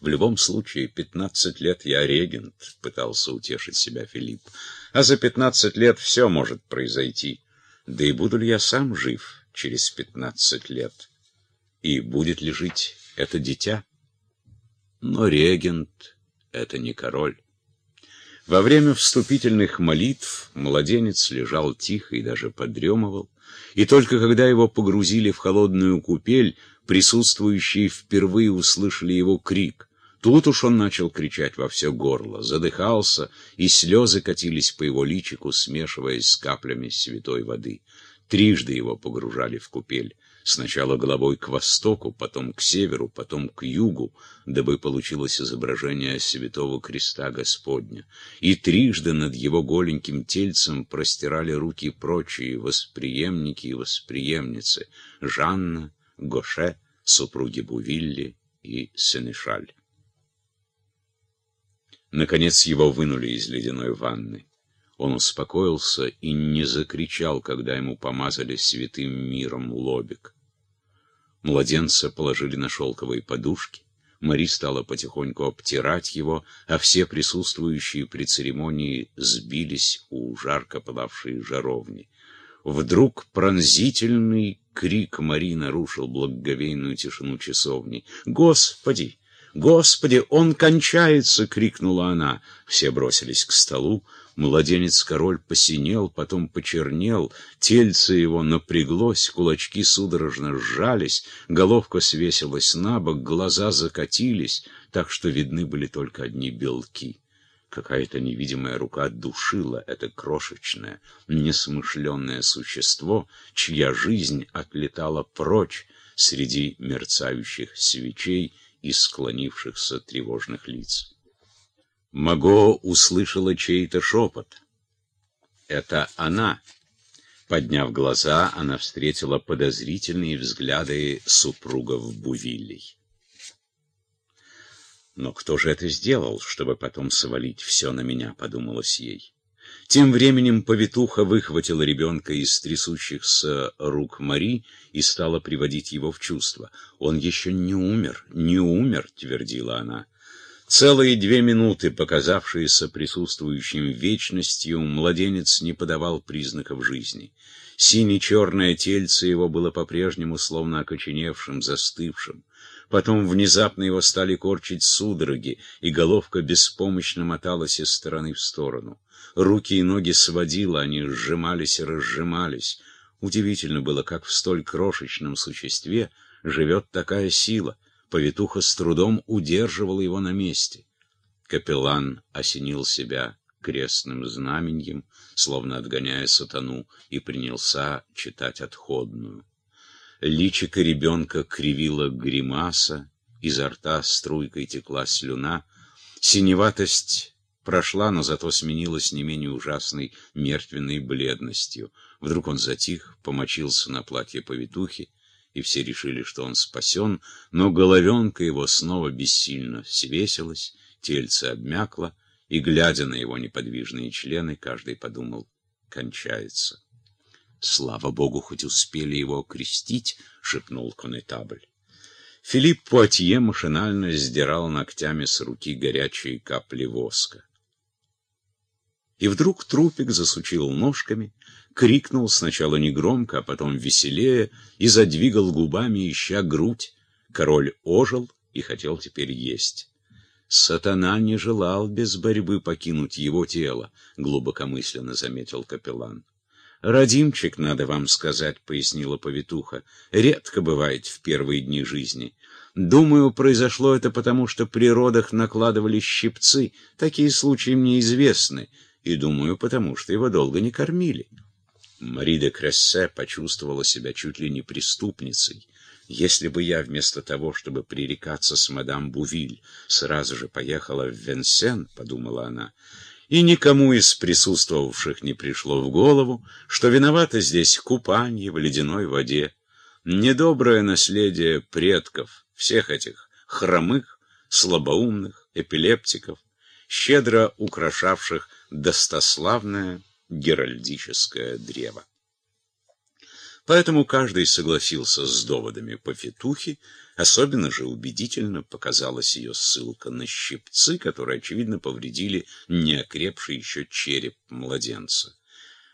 В любом случае, пятнадцать лет я регент, пытался утешить себя Филипп. А за пятнадцать лет все может произойти. Да и буду ли я сам жив через пятнадцать лет? И будет ли жить это дитя? Но регент — это не король. Во время вступительных молитв младенец лежал тихо и даже подремывал, и только когда его погрузили в холодную купель, присутствующие впервые услышали его крик. Тут уж он начал кричать во все горло, задыхался, и слезы катились по его личику, смешиваясь с каплями святой воды. Трижды его погружали в купель. Сначала головой к востоку, потом к северу, потом к югу, дабы получилось изображение святого креста Господня. И трижды над его голеньким тельцем простирали руки прочие восприемники и восприемницы — Жанна, Гоше, супруги Бувилли и Сенешаль. Наконец его вынули из ледяной ванны. Он успокоился и не закричал, когда ему помазали святым миром лобик. Младенца положили на шелковые подушки. Мари стала потихоньку обтирать его, а все присутствующие при церемонии сбились у жарко пылавшей жаровни. Вдруг пронзительный крик Мари нарушил благоговейную тишину часовни. «Господи! Господи! Он кончается!» — крикнула она. Все бросились к столу. Младенец-король посинел, потом почернел, тельце его напряглось, кулачки судорожно сжались, головка свесилась на бок, глаза закатились, так что видны были только одни белки. Какая-то невидимая рука душила это крошечное, несмышленное существо, чья жизнь отлетала прочь среди мерцающих свечей и склонившихся тревожных лиц. Маго услышала чей-то шепот. «Это она!» Подняв глаза, она встретила подозрительные взгляды супругов Бувиллей. «Но кто же это сделал, чтобы потом свалить все на меня?» — подумалось ей. Тем временем повитуха выхватила ребенка из трясущихся рук Мари и стала приводить его в чувство. «Он еще не умер, не умер», — твердила она. Целые две минуты, показавшиеся присутствующим вечностью, младенец не подавал признаков жизни. Сине-черное тельце его было по-прежнему словно окоченевшим, застывшим. Потом внезапно его стали корчить судороги, и головка беспомощно моталась из стороны в сторону. Руки и ноги сводило, они сжимались и разжимались. Удивительно было, как в столь крошечном существе живет такая сила — Повитуха с трудом удерживала его на месте. Капеллан осенил себя крестным знаменем, словно отгоняя сатану, и принялся читать отходную. Личико ребенка кривила гримаса, изо рта струйкой текла слюна. Синеватость прошла, но зато сменилась не менее ужасной мертвенной бледностью. Вдруг он затих, помочился на платье повитухи, и все решили, что он спасен, но головенка его снова бессильно свесилась, тельце обмякло, и, глядя на его неподвижные члены, каждый подумал — кончается. «Слава Богу, хоть успели его крестить!» — шепнул конетабль. Филипп Пуатье машинально сдирал ногтями с руки горячие капли воска. И вдруг трупик засучил ножками, крикнул сначала негромко, а потом веселее и задвигал губами, ища грудь. Король ожил и хотел теперь есть. Сатана не желал без борьбы покинуть его тело, глубокомысленно заметил капеллан. «Родимчик, надо вам сказать», — пояснила повитуха, — «редко бывает в первые дни жизни. Думаю, произошло это потому, что при родах накладывали щипцы. Такие случаи мне известны. И думаю, потому что его долго не кормили». Мари де Крессе почувствовала себя чуть ли не преступницей. Если бы я вместо того, чтобы пререкаться с мадам Бувиль, сразу же поехала в Венсен, — подумала она, — и никому из присутствовавших не пришло в голову, что виновато здесь купание в ледяной воде, недоброе наследие предков, всех этих хромых, слабоумных, эпилептиков, щедро украшавших достославное геральдическое древо. Поэтому каждый согласился с доводами Повитухи, особенно же убедительно показалась ее ссылка на щипцы, которые, очевидно, повредили неокрепший еще череп младенца.